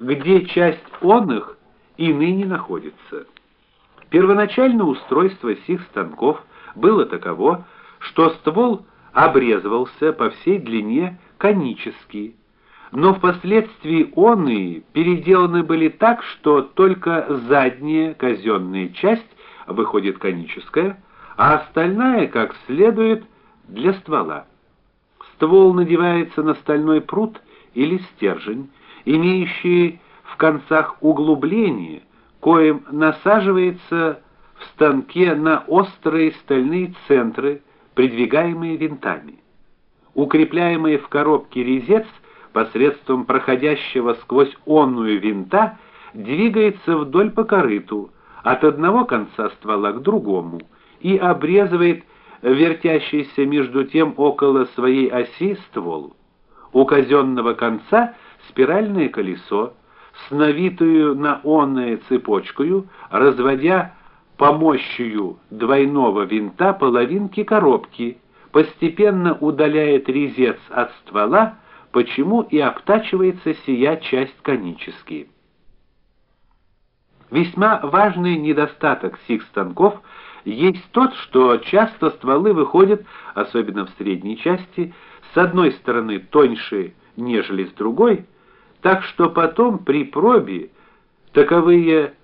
где часть он их и ныне находится. Первоначальное устройство сих станков было таково, что ствол обрезывался по всей длине конически, но впоследствии он и переделаны были так, что только задняя казенная часть выходит коническая, а остальная, как следует, для ствола. Ствол надевается на стальной прут или стержень, имеющий в концах углубление, коим насаживается в станке на острые стальные центры, придвигаемые винтами. Укрепляемый в коробке резец посредством проходящего сквозь онную винта двигается вдоль по корыту от одного конца ствола к другому и обрезывает вертящийся между тем около своей оси ствол. У казенного конца спиральное колесо с навитую на онное цепочкою, разводя помощью двойного винта половинки коробки, постепенно удаляет резец от ствола, почему и обтачивается сия часть конически. Весьма важный недостаток сих станков есть тот, что часто стволы выходят, особенно в средней части, с одной стороны тоньше, нежели с другой, так что потом при пробе таковые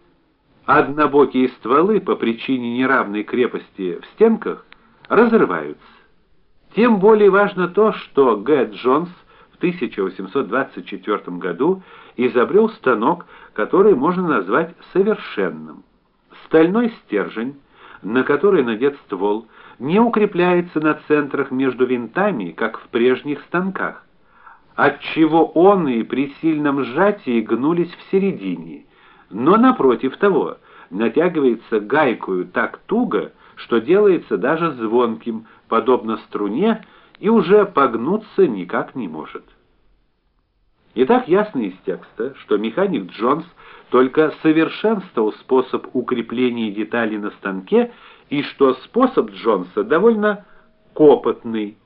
однобокие стволы по причине неравной крепости в стенках разрываются. Тем более важно то, что Г. Джонс в 1824 году изобрел станок, который можно назвать совершенным. Стальной стержень, на который надет ствол, не укрепляется на центрах между винтами, как в прежних станках, отчего он и при сильном сжатии гнулись в середине, но напротив того, натягивается гайкою так туго, что делается даже звонким, подобно струне, и уже погнуться никак не может. Итак, ясно из текста, что механик Джонс только совершенствовал способ укрепления деталей на станке и что способ Джонса довольно копотный.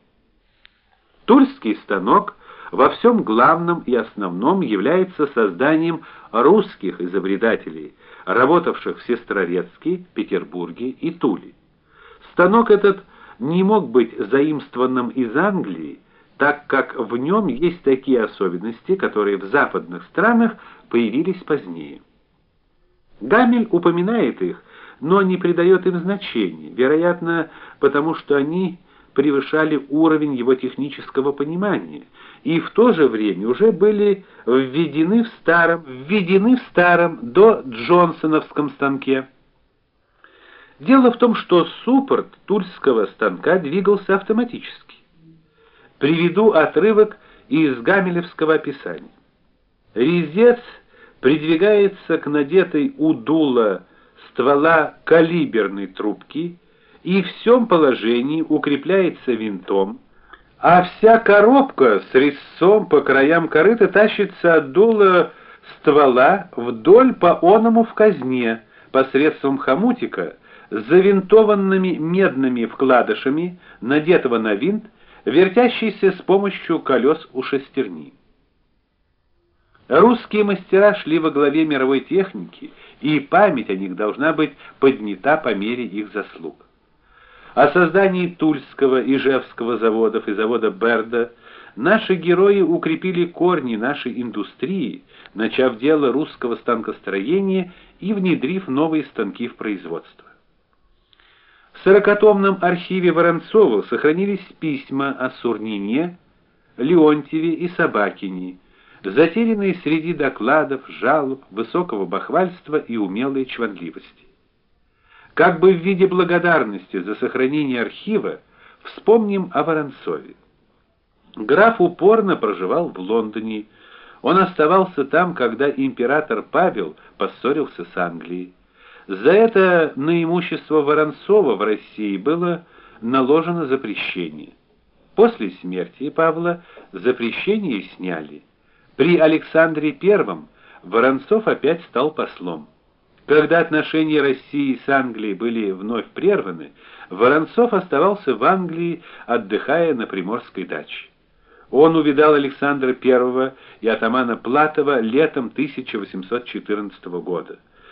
Тульский станок во всем главном и основном является созданием русских изобретателей, работавших в Сестрорецке, Петербурге и Туле. Станок этот не мог быть заимствованным из Англии, так как в нем есть такие особенности, которые в западных странах появились позднее. Гамель упоминает их, но не придает им значения, вероятно, потому что они превышали уровень его технического понимания и в то же время уже были введены в старом, введены в старом до Джонсоновском станке. Дело в том, что суппорт тульского станка двигался автоматически. Приведу отрывок из гамелевского описания. Резец придвигается к надетой у дула ствола калиберной трубки и в всем положении укрепляется винтом, а вся коробка с резцом по краям корыта тащится от дула ствола вдоль по оному в казне посредством хомутика с завинтованными медными вкладышами, надетого на винт, вертящийся с помощью колес у шестерни. Русские мастера шли во главе мировой техники, и память о них должна быть поднята по мере их заслуг. О создании Тульского и Ижевского заводов и завода Берда наши герои укрепили корни нашей индустрии, начав дело русского станкостроения и внедрив новые станки в производство. В сорокатомном архиве Воронцова сохранились письма о Сурнине, Леонтьеве и Собакине, затерянные среди докладов, жалоб, высокого бахвальства и умелой чванливости. Как бы в виде благодарности за сохранение архива, вспомним о Воронцове. Граф упорно проживал в Лондоне. Он оставался там, когда император Павел поссорился с Англией. За это на имущество Воронцова в России было наложено запрещение. После смерти Павла запрещение сняли. При Александре I Воронцов опять стал послом. Когда отношения России с Англией были вновь прерваны, Воронцов оставался в Англии, отдыхая на приморской даче. Он увидал Александра I и атамана Платова летом 1814 года.